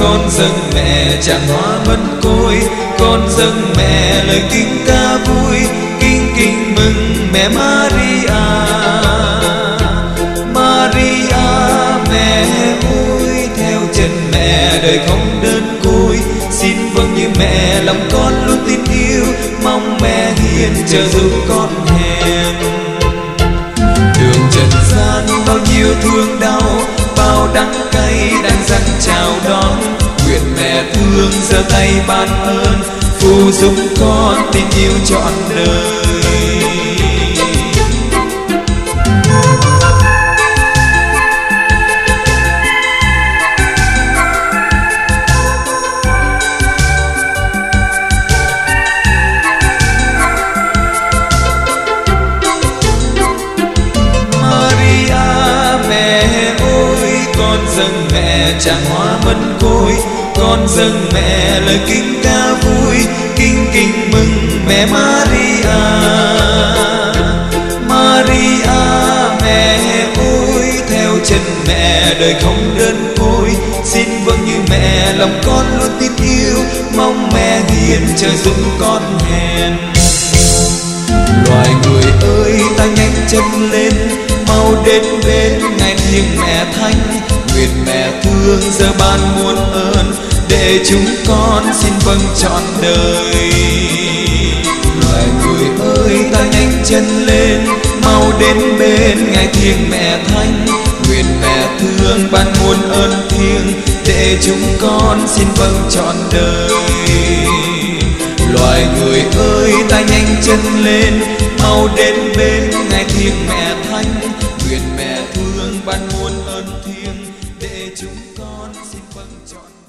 con dâng mẹ chẳng hoa mân côi. Con dâng mẹ lời kinh ca vui kinh kinh mừng mẹ Maria. Maria, mẹ ơi theo chân mẹ đời không đơn côi. Xin vâng như mẹ, lòng con luôn tin yêu. Mong mẹ hiền chờ giúp con hèn. Đường trần gian bao nhiêu thương đau, bao đắng thương giơ tay ban ơn phù giúp con tình yêu trọn đời. Con dâng mẹ tràng hoa mân côi. Con dâng mẹ lời kinh ca vui kinh kinh mừng mẹ Maria. Maria, mẹ ơi theo chân mẹ đời không đơn côi. Xin vâng như mẹ, lòng con luôn tin yêu. Mong mẹ hiền chờ giúp con hèn. Loài người ơi, ta nhanh chân lên. Mau đến bên ngài thiêng mẹ thánh nguyện mẹ thương, giờ ban muôn ơn để chúng con xin vâng trọn đời. Loài người ơi, ta nhanh chân lên, mau đến bên ngài thiêng mẹ thánh nguyện mẹ thương, ban muôn ơn thiêng để chúng con xin vâng trọn đời. Loài người ơi, ta nhanh chân lên, mau đến bên ngài thiêng mẹ thánh nguyện mẹ thương trăng tròn